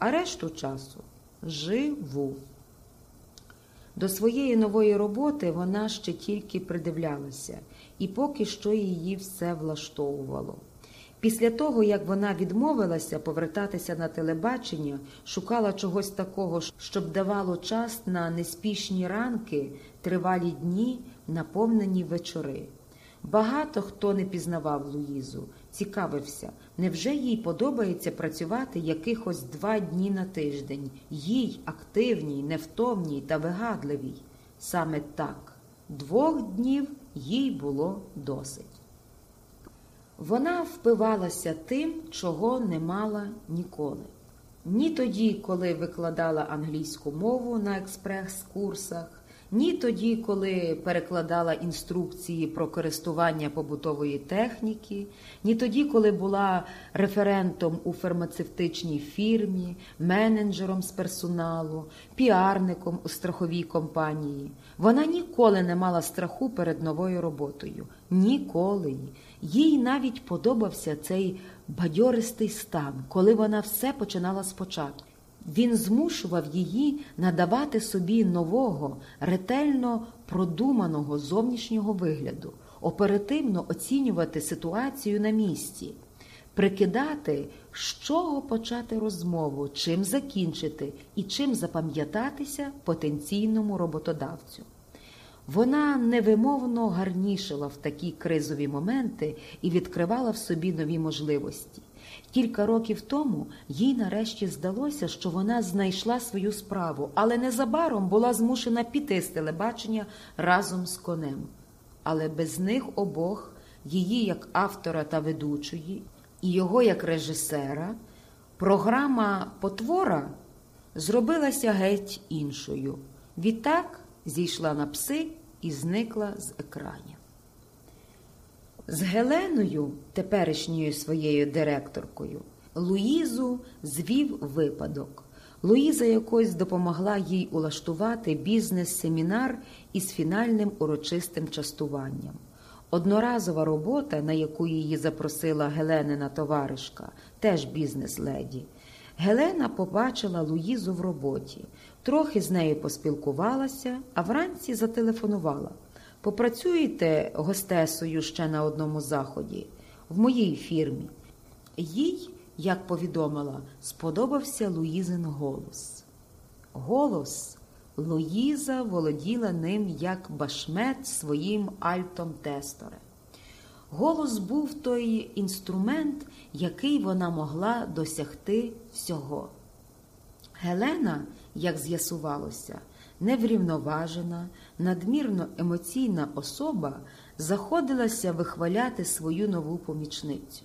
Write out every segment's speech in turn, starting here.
а решту часу живу. До своєї нової роботи вона ще тільки придивлялася, і поки що її все влаштовувало. Після того, як вона відмовилася повертатися на телебачення, шукала чогось такого, щоб давало час на неспішні ранки, тривалі дні, наповнені вечори. Багато хто не пізнавав Луїзу, цікавився, невже їй подобається працювати якихось два дні на тиждень, їй активній, невтомній та вигадливій. Саме так, двох днів їй було досить. Вона впивалася тим, чого не мала ніколи. Ні тоді, коли викладала англійську мову на експрес-курсах, ні тоді, коли перекладала інструкції про користування побутової техніки, ні тоді, коли була референтом у фармацевтичній фірмі, менеджером з персоналу, піарником у страховій компанії. Вона ніколи не мала страху перед новою роботою. Ніколи. Їй навіть подобався цей бадьористий стан, коли вона все починала спочатку. Він змушував її надавати собі нового, ретельно продуманого зовнішнього вигляду, оперативно оцінювати ситуацію на місці, прикидати, з чого почати розмову, чим закінчити і чим запам'ятатися потенційному роботодавцю. Вона невимовно гарнішила в такі кризові моменти і відкривала в собі нові можливості. Кілька років тому їй нарешті здалося, що вона знайшла свою справу, але незабаром була змушена піти з телебачення разом з конем. Але без них обох, її як автора та ведучої, і його як режисера, програма Потвора зробилася геть іншою. Відтак зійшла на пси і зникла з екранів. З Геленою, теперішньою своєю директоркою, Луїзу звів випадок. Луїза якось допомогла їй улаштувати бізнес-семінар із фінальним урочистим частуванням. Одноразова робота, на яку її запросила Геленина товаришка, теж бізнес-леді. Гелена побачила Луїзу в роботі, трохи з нею поспілкувалася, а вранці зателефонувала. Попрацюєте гостесою ще на одному заході, в моїй фірмі. Їй, як повідомила, сподобався Луїзин голос. Голос Луїза володіла ним як башмет своїм альтом тесторе. Голос був той інструмент, який вона могла досягти всього. Гелена, як з'ясувалося, неврівноважена, надмірно емоційна особа заходилася вихваляти свою нову помічницю.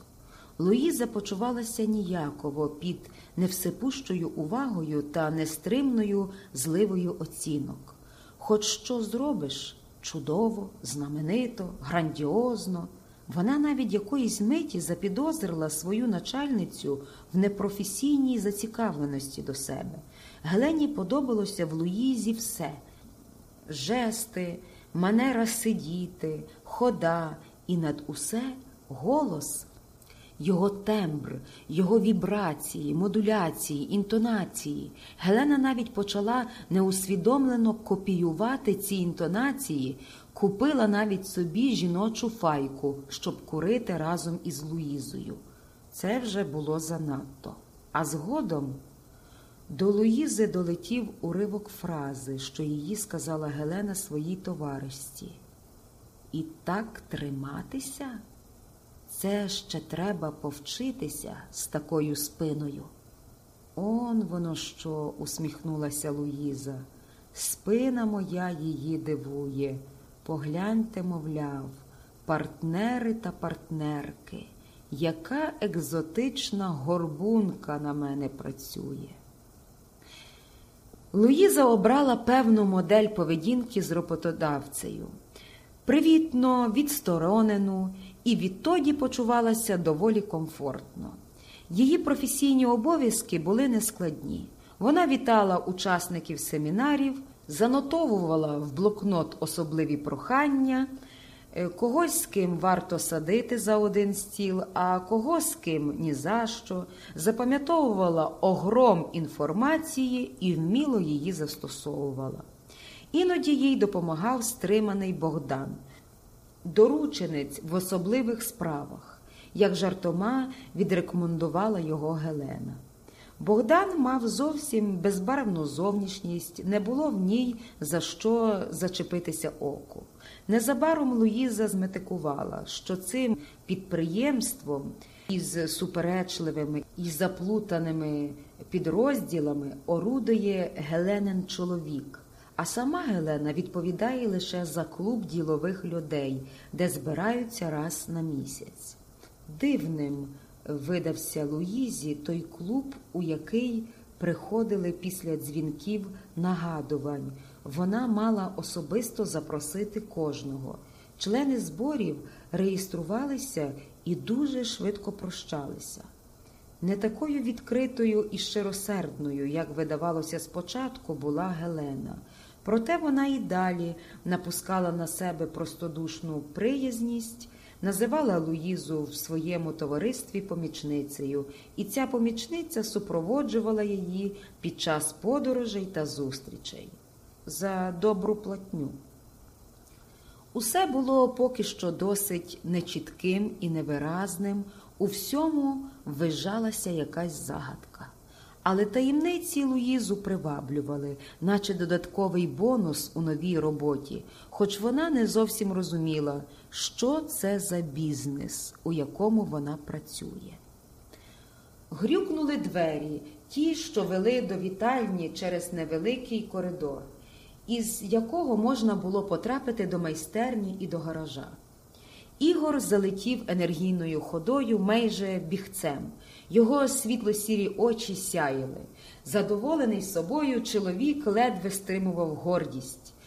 Луїза почувалася ніяково під невсепущою увагою та нестримною зливою оцінок. Хоч що зробиш чудово, знаменито, грандіозно. Вона навіть якоїсь миті запідозрила свою начальницю в непрофесійній зацікавленості до себе. Гелені подобалося в Луїзі все жести, манера сидіти, хода і над усе голос, його тембр, його вібрації, модуляції, інтонації. Гелена навіть почала неусвідомлено копіювати ці інтонації, купила навіть собі жіночу файку, щоб курити разом із Луїзою. Це вже було занадто. А згодом. До Луїзи долетів уривок фрази, що її сказала Гелена своїй товаришці. І так триматися? Це ще треба повчитися з такою спиною. Он воно що, усміхнулася Луїза. Спина моя її дивує. Погляньте, мовляв, партнери та партнерки, яка екзотична горбунка на мене працює. Луїза обрала певну модель поведінки з роботодавцею, привітно, відсторонену, і відтоді почувалася доволі комфортно. Її професійні обов'язки були нескладні. Вона вітала учасників семінарів, занотовувала в блокнот особливі прохання, Когось з ким варто садити за один стіл, а кого з ким ні за що, запам'ятовувала огром інформації і вміло її застосовувала. Іноді їй допомагав стриманий Богдан, дорученець в особливих справах, як жартома відрекомендувала його Гелена. Богдан мав зовсім безбарвну зовнішність, не було в ній за що зачепитися оку. Незабаром Луїза зметикувала, що цим підприємством із суперечливими і заплутаними підрозділами орудує Геленин чоловік. А сама Гелена відповідає лише за клуб ділових людей, де збираються раз на місяць. Дивним видався Луїзі той клуб, у який приходили після дзвінків нагадувань. Вона мала особисто запросити кожного. Члени зборів реєструвалися і дуже швидко прощалися. Не такою відкритою і щиросердною, як видавалося спочатку, була Гелена. Проте вона і далі напускала на себе простодушну приязність, називала Луїзу в своєму товаристві помічницею, і ця помічниця супроводжувала її під час подорожей та зустрічей за добру платню. Усе було поки що досить нечітким і невиразним, у всьому ввижалася якась загадка. Але таємниці Луїзу приваблювали, наче додатковий бонус у новій роботі, хоч вона не зовсім розуміла, що це за бізнес, у якому вона працює. Грюкнули двері, ті, що вели до вітальні через невеликий коридор, із якого можна було потрапити до майстерні і до гаража. Ігор залетів енергійною ходою майже бігцем. Його світло-сірі очі сяяли. Задоволений собою, чоловік ледве стримував гордість.